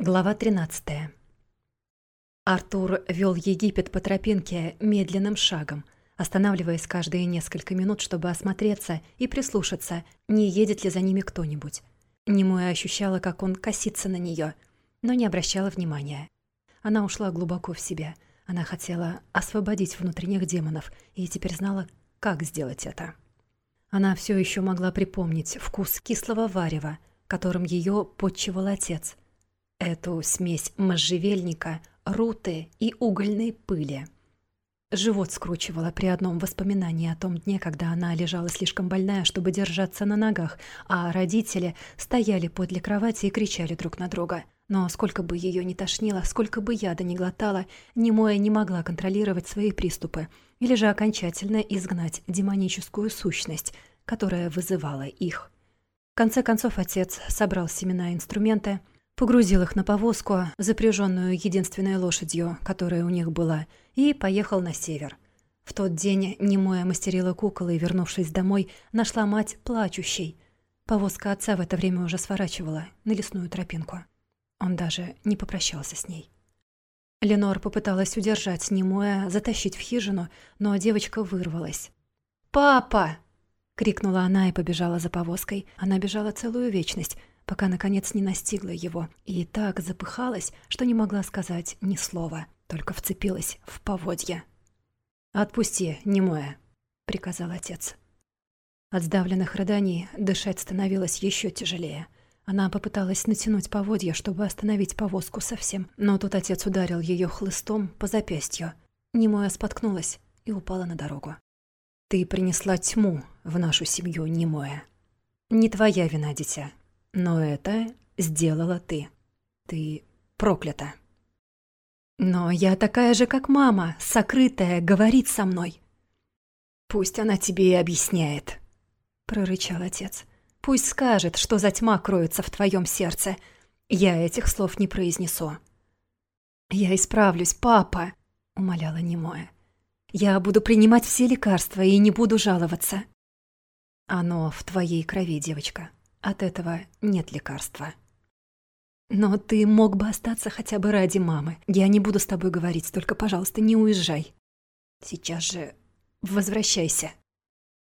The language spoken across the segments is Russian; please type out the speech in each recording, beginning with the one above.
Глава 13. Артур вел Египет по тропинке медленным шагом, останавливаясь каждые несколько минут, чтобы осмотреться и прислушаться, не едет ли за ними кто-нибудь. Немоя ощущала, как он косится на нее, но не обращала внимания. Она ушла глубоко в себя. Она хотела освободить внутренних демонов и теперь знала, как сделать это. Она все еще могла припомнить вкус кислого варева, которым ее подчивал отец — эту смесь можжевельника, руты и угольной пыли. Живот скручивало при одном воспоминании о том дне, когда она лежала слишком больная, чтобы держаться на ногах, а родители стояли подле кровати и кричали друг на друга. Но сколько бы ее ни тошнило, сколько бы яда ни глотала, Немоя не могла контролировать свои приступы или же окончательно изгнать демоническую сущность, которая вызывала их. В конце концов отец собрал семена и инструменты, погрузил их на повозку, запряженную единственной лошадью, которая у них была, и поехал на север. В тот день немоя мастерила кукол и, вернувшись домой, нашла мать плачущей. Повозка отца в это время уже сворачивала на лесную тропинку. Он даже не попрощался с ней. Ленор попыталась удержать немоя, затащить в хижину, но девочка вырвалась. «Папа!» — крикнула она и побежала за повозкой. Она бежала целую вечность, пока, наконец, не настигла его, и так запыхалась, что не могла сказать ни слова, только вцепилась в поводья. «Отпусти, немое», — приказал отец. От сдавленных рыданий дышать становилось еще тяжелее. Она попыталась натянуть поводья, чтобы остановить повозку совсем, но тут отец ударил ее хлыстом по запястью. Немоя споткнулась и упала на дорогу. «Ты принесла тьму в нашу семью, Немоя. Не твоя вина, дитя. Но это сделала ты. Ты проклята. Но я такая же, как мама, сокрытая, говорит со мной. Пусть она тебе и объясняет, прорычал отец. Пусть скажет, что за тьма кроется в твоем сердце. Я этих слов не произнесу. Я исправлюсь, папа, умоляла немое. Я буду принимать все лекарства и не буду жаловаться. Оно в твоей крови, девочка. От этого нет лекарства. Но ты мог бы остаться хотя бы ради мамы. Я не буду с тобой говорить, только, пожалуйста, не уезжай. Сейчас же возвращайся.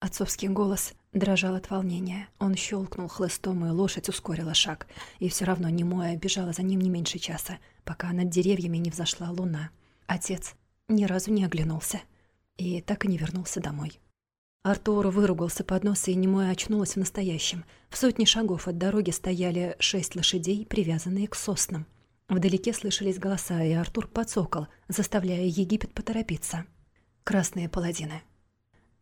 Отцовский голос дрожал от волнения. Он щелкнул хлыстом, и лошадь ускорила шаг. И все равно немоя бежала за ним не меньше часа, пока над деревьями не взошла луна. Отец ни разу не оглянулся и так и не вернулся домой. Артур выругался под нос, и немой очнулась в настоящем. В сотне шагов от дороги стояли шесть лошадей, привязанные к соснам. Вдалеке слышались голоса, и Артур подсокол, заставляя Египет поторопиться. «Красные паладины».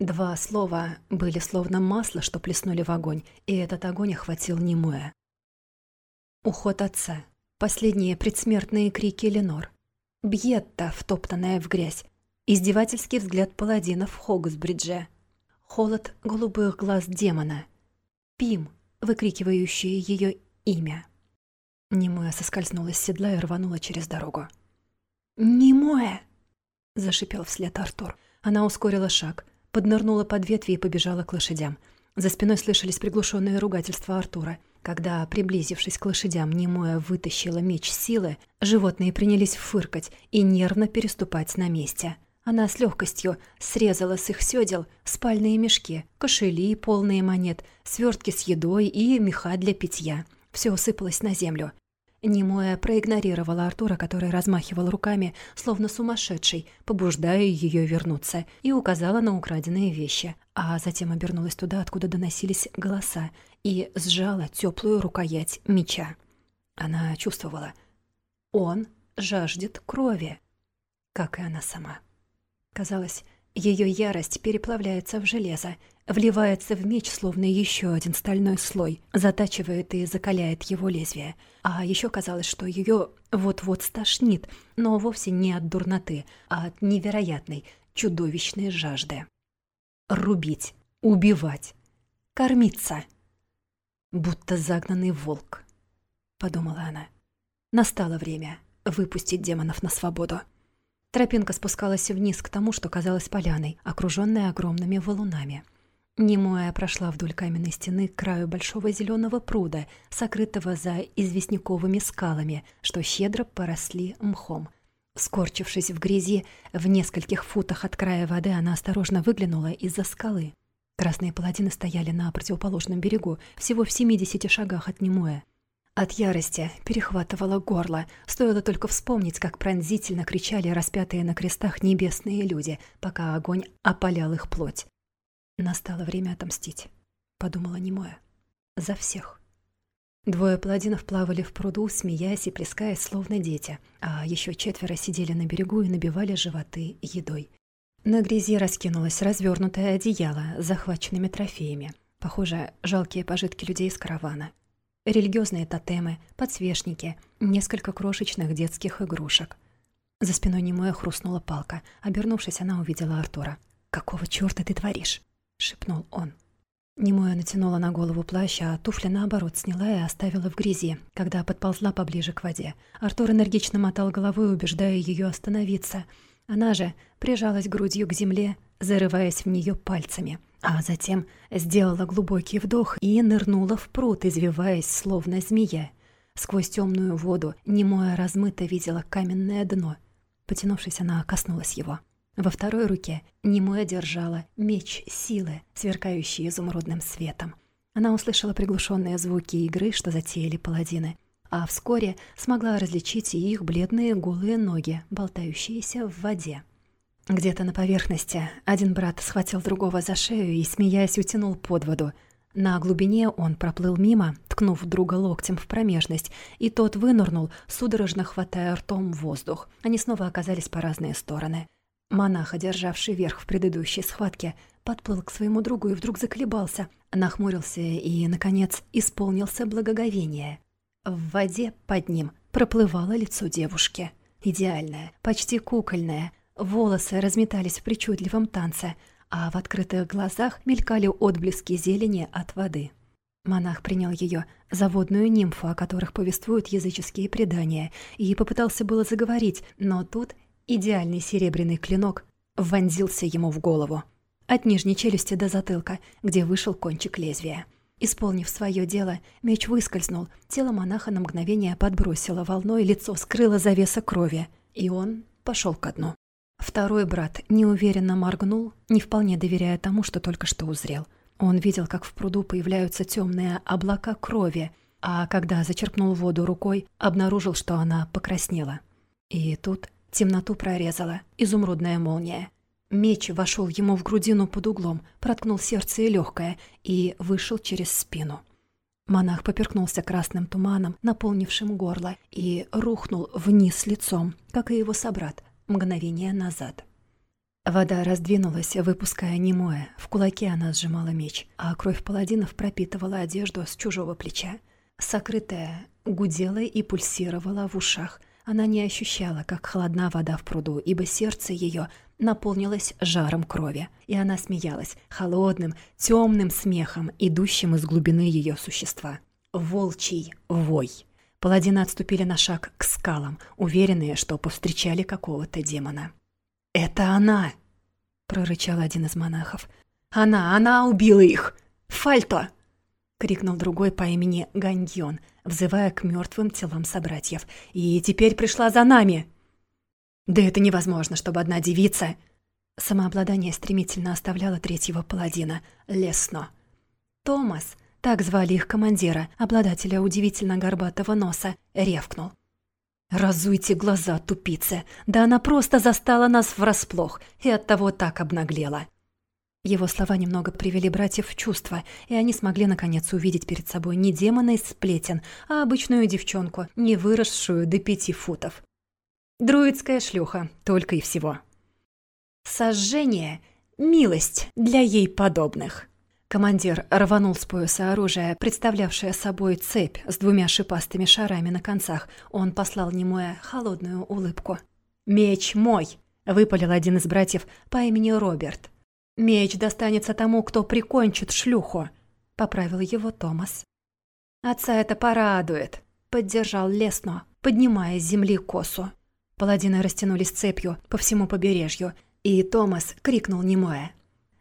Два слова были словно масло, что плеснули в огонь, и этот огонь охватил немое. Уход отца. Последние предсмертные крики Ленор. Бьетта, втоптанная в грязь. Издевательский взгляд паладина в Хогсбридже холод голубых глаз демона, Пим, выкрикивающий ее имя. Немоя соскользнула с седла и рванула через дорогу. «Немоя!» — зашипел вслед Артур. Она ускорила шаг, поднырнула под ветви и побежала к лошадям. За спиной слышались приглушенные ругательства Артура. Когда, приблизившись к лошадям, Немоя вытащила меч силы, животные принялись фыркать и нервно переступать на месте — она с легкостью срезала с их седел спальные мешки, кошели, полные монет, свертки с едой и меха для питья. Все усыпалось на землю. Немоя проигнорировала Артура, который размахивал руками, словно сумасшедший, побуждая ее вернуться, и указала на украденные вещи, а затем обернулась туда, откуда доносились голоса, и сжала теплую рукоять меча. Она чувствовала. Он жаждет крови, как и она сама. Казалось, ее ярость переплавляется в железо, вливается в меч, словно еще один стальной слой, затачивает и закаляет его лезвие. А еще казалось, что ее вот-вот стошнит, но вовсе не от дурноты, а от невероятной, чудовищной жажды. Рубить, убивать, кормиться. Будто загнанный волк, подумала она. Настало время выпустить демонов на свободу. Тропинка спускалась вниз к тому, что казалось поляной, окруженной огромными валунами. Немоя прошла вдоль каменной стены к краю большого зеленого пруда, сокрытого за известняковыми скалами, что щедро поросли мхом. Скорчившись в грязи, в нескольких футах от края воды она осторожно выглянула из-за скалы. Красные паладины стояли на противоположном берегу, всего в 70 шагах от Немоя. От ярости перехватывало горло, стоило только вспомнить, как пронзительно кричали распятые на крестах небесные люди, пока огонь опалял их плоть. Настало время отомстить, подумала Немоя. За всех. Двое паладинов плавали в пруду, смеясь и плескаясь, словно дети, а еще четверо сидели на берегу и набивали животы едой. На грязи раскинулось развернутое одеяло с захваченными трофеями. Похоже, жалкие пожитки людей из каравана. Религиозные тотемы, подсвечники, несколько крошечных детских игрушек. За спиной Немоя хрустнула палка. Обернувшись, она увидела Артура. «Какого чёрта ты творишь?» шепнул он. Немоя натянула на голову плащ, а туфли, наоборот, сняла и оставила в грязи, когда подползла поближе к воде. Артур энергично мотал головой, убеждая ее остановиться. Она же прижалась грудью к земле, зарываясь в нее пальцами, а затем сделала глубокий вдох и нырнула в пруд, извиваясь, словно змея. Сквозь темную воду Немоя размыто видела каменное дно. Потянувшись, она коснулась его. Во второй руке Немоя держала меч силы, сверкающий изумрудным светом. Она услышала приглушенные звуки игры, что затеяли паладины, а вскоре смогла различить и их бледные голые ноги, болтающиеся в воде. Где-то на поверхности один брат схватил другого за шею и, смеясь, утянул под воду. На глубине он проплыл мимо, ткнув друга локтем в промежность, и тот вынырнул, судорожно хватая ртом воздух. Они снова оказались по разные стороны. Монах, одержавший верх в предыдущей схватке, подплыл к своему другу и вдруг заколебался, нахмурился и, наконец, исполнился благоговение. В воде под ним проплывало лицо девушки. Идеальное, почти кукольное. Волосы разметались в причудливом танце, а в открытых глазах мелькали отблески зелени от воды. Монах принял ее за водную нимфу, о которых повествуют языческие предания, и попытался было заговорить, но тут Идеальный серебряный клинок вонзился ему в голову. От нижней челюсти до затылка, где вышел кончик лезвия. Исполнив свое дело, меч выскользнул, тело монаха на мгновение подбросило волной, лицо скрыло завеса крови, и он пошел ко дну. Второй брат неуверенно моргнул, не вполне доверяя тому, что только что узрел. Он видел, как в пруду появляются темные облака крови, а когда зачерпнул воду рукой, обнаружил, что она покраснела. И тут Темноту прорезала изумрудная молния. Меч вошел ему в грудину под углом, проткнул сердце и легкое и вышел через спину. Монах поперкнулся красным туманом, наполнившим горло, и рухнул вниз лицом, как и его собрат, мгновение назад. Вода раздвинулась, выпуская немое. В кулаке она сжимала меч, а кровь паладинов пропитывала одежду с чужого плеча. Сокрытая гудела и пульсировала в ушах — она не ощущала, как холодна вода в пруду, ибо сердце ее наполнилось жаром крови, и она смеялась холодным, темным смехом, идущим из глубины ее существа. Волчий вой. Паладины отступили на шаг к скалам, уверенные, что повстречали какого-то демона. «Это она!» — прорычал один из монахов. «Она, она убила их! Фальто!» — крикнул другой по имени Ганьон, взывая к мертвым телам собратьев. «И теперь пришла за нами!» «Да это невозможно, чтобы одна девица...» Самообладание стремительно оставляло третьего паладина, Лесно. Томас, так звали их командира, обладателя удивительно горбатого носа, ревкнул. «Разуйте глаза, тупицы! Да она просто застала нас врасплох и оттого так обнаглела!» Его слова немного привели братьев в чувство, и они смогли наконец увидеть перед собой не демона из сплетен, а обычную девчонку, не выросшую до пяти футов. Друидская шлюха, только и всего. Сожжение — милость для ей подобных. Командир рванул с пояса оружие, представлявшее собой цепь с двумя шипастыми шарами на концах. Он послал немое холодную улыбку. «Меч мой!» — выпалил один из братьев по имени Роберт. «Меч достанется тому, кто прикончит шлюху», — поправил его Томас. «Отца это порадует», — поддержал Лесно, поднимая с земли косу. Паладины растянулись цепью по всему побережью, и Томас крикнул немое.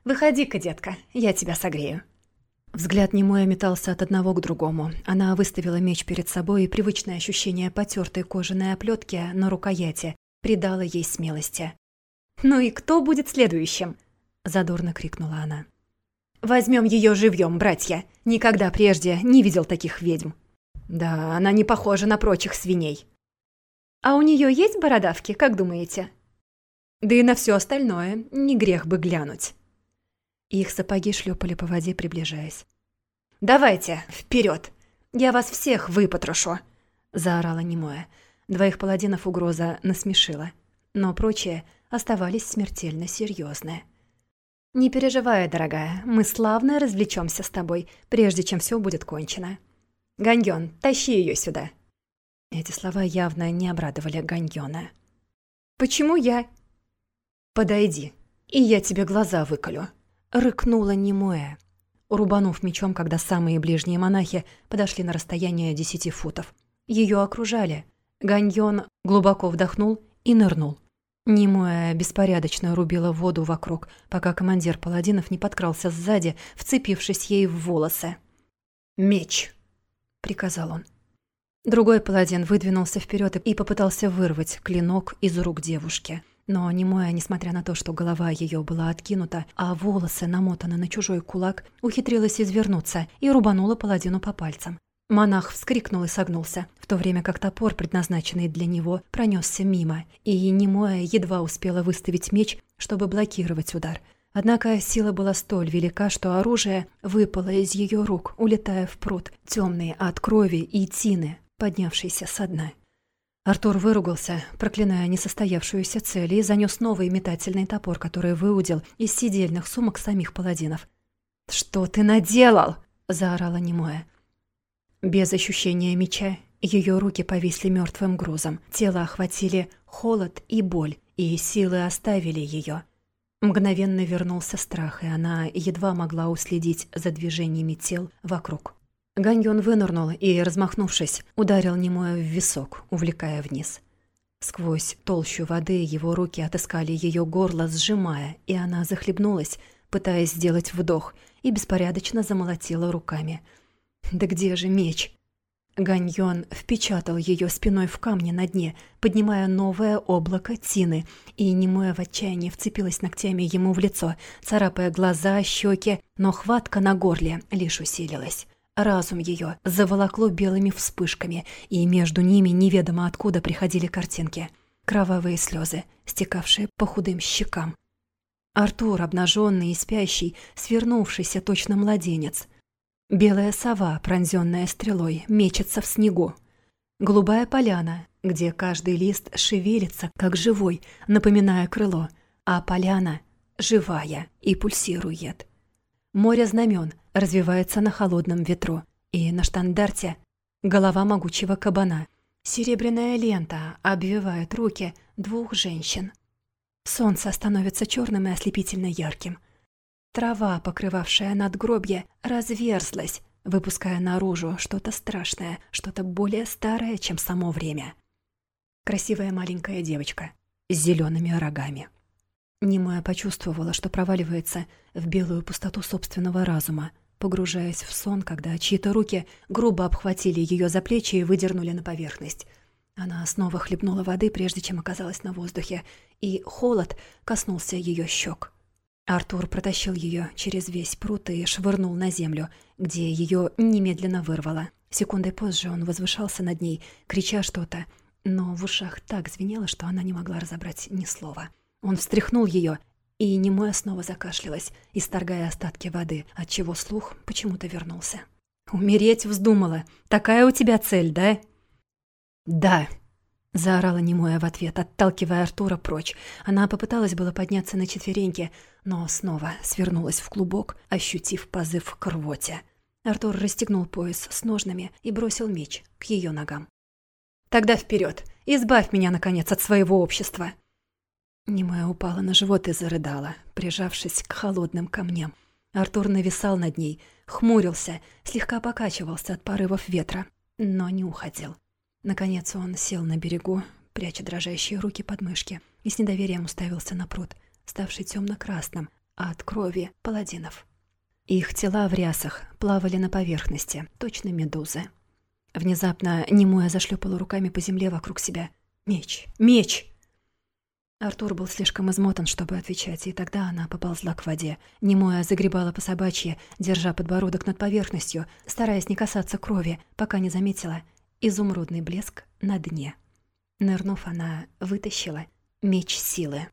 Выходи-ка, детка, я тебя согрею». Взгляд немой метался от одного к другому. Она выставила меч перед собой, и привычное ощущение потертой кожаной оплетки на рукояти придало ей смелости. «Ну и кто будет следующим?» — задорно крикнула она. «Возьмем ее живьем, братья. Никогда прежде не видел таких ведьм. Да, она не похожа на прочих свиней». «А у нее есть бородавки, как думаете?» «Да и на все остальное не грех бы глянуть». Их сапоги шлепали по воде, приближаясь. «Давайте, вперед! Я вас всех выпотрошу!» — заорала немое. Двоих паладинов угроза насмешила, но прочие оставались смертельно серьезные. «Не переживай, дорогая, мы славно развлечемся с тобой, прежде чем все будет кончено. Ганьон, тащи ее сюда!» Эти слова явно не обрадовали Ганьона. «Почему я?» «Подойди, и я тебе глаза выколю», Рыкнула немое, рубанув мечом, когда самые ближние монахи подошли на расстояние десяти футов. Ее окружали. Ганьон глубоко вдохнул и нырнул. Немоя беспорядочно рубила воду вокруг, пока командир паладинов не подкрался сзади, вцепившись ей в волосы. «Меч!» — приказал он. Другой паладин выдвинулся вперед и попытался вырвать клинок из рук девушки. Но немоя, несмотря на то, что голова ее была откинута, а волосы намотаны на чужой кулак, ухитрилась извернуться и рубанула паладину по пальцам. Монах вскрикнул и согнулся, в то время как топор, предназначенный для него, пронесся мимо, и немоя едва успела выставить меч, чтобы блокировать удар. Однако сила была столь велика, что оружие выпало из ее рук, улетая в пруд, темный от крови и тины, поднявшийся со дна. Артур выругался, проклиная несостоявшуюся цель, и занес новый метательный топор, который выудил из сидельных сумок самих паладинов. «Что ты наделал?» – заорала немое. Без ощущения меча ее руки повисли мертвым грузом, тело охватили холод и боль, и силы оставили ее. Мгновенно вернулся страх, и она едва могла уследить за движениями тел вокруг. Ганьон вынырнул и, размахнувшись, ударил немое в висок, увлекая вниз. Сквозь толщу воды его руки отыскали ее горло, сжимая, и она захлебнулась, пытаясь сделать вдох, и беспорядочно замолотила руками. «Да где же меч?» Ганьон впечатал ее спиной в камни на дне, поднимая новое облако тины, и немое в отчаянии вцепилась ногтями ему в лицо, царапая глаза, щеки, но хватка на горле лишь усилилась. Разум ее заволокло белыми вспышками, и между ними неведомо откуда приходили картинки. Кровавые слезы, стекавшие по худым щекам. Артур, обнаженный и спящий, свернувшийся точно младенец. Белая сова, пронзенная стрелой, мечется в снегу. Голубая поляна, где каждый лист шевелится, как живой, напоминая крыло, а поляна живая и пульсирует. Море знамен развивается на холодном ветру, и на штандарте голова могучего кабана. Серебряная лента обвивает руки двух женщин. Солнце становится черным и ослепительно ярким. Трава, покрывавшая надгробье, разверзлась, выпуская наружу что-то страшное, что-то более старое, чем само время. Красивая маленькая девочка с зелеными рогами. Немая почувствовала, что проваливается в белую пустоту собственного разума, погружаясь в сон, когда чьи-то руки грубо обхватили ее за плечи и выдернули на поверхность. Она снова хлебнула воды, прежде чем оказалась на воздухе, и холод коснулся ее щек. Артур протащил ее через весь пруд и швырнул на землю, где ее немедленно вырвало. Секундой позже он возвышался над ней, крича что-то, но в ушах так звенело, что она не могла разобрать ни слова. — он встряхнул ее, и немоя снова закашлялась, исторгая остатки воды, отчего слух почему-то вернулся. «Умереть вздумала. Такая у тебя цель, да?» «Да», — заорала немоя в ответ, отталкивая Артура прочь. Она попыталась было подняться на четвереньки, но снова свернулась в клубок, ощутив позыв к рвоте. Артур расстегнул пояс с ножнами и бросил меч к ее ногам. «Тогда вперед! Избавь меня, наконец, от своего общества!» Немая упала на живот и зарыдала, прижавшись к холодным камням. Артур нависал над ней, хмурился, слегка покачивался от порывов ветра, но не уходил. Наконец он сел на берегу, пряча дрожащие руки под мышки, и с недоверием уставился на пруд, ставший темно-красным от крови паладинов. Их тела в рясах плавали на поверхности, точно медузы. Внезапно Немоя зашлепала руками по земле вокруг себя. «Меч! Меч!» Артур был слишком измотан, чтобы отвечать, и тогда она поползла к воде. Немоя загребала по собачье, держа подбородок над поверхностью, стараясь не касаться крови, пока не заметила изумрудный блеск на дне. Нырнув, она вытащила меч силы.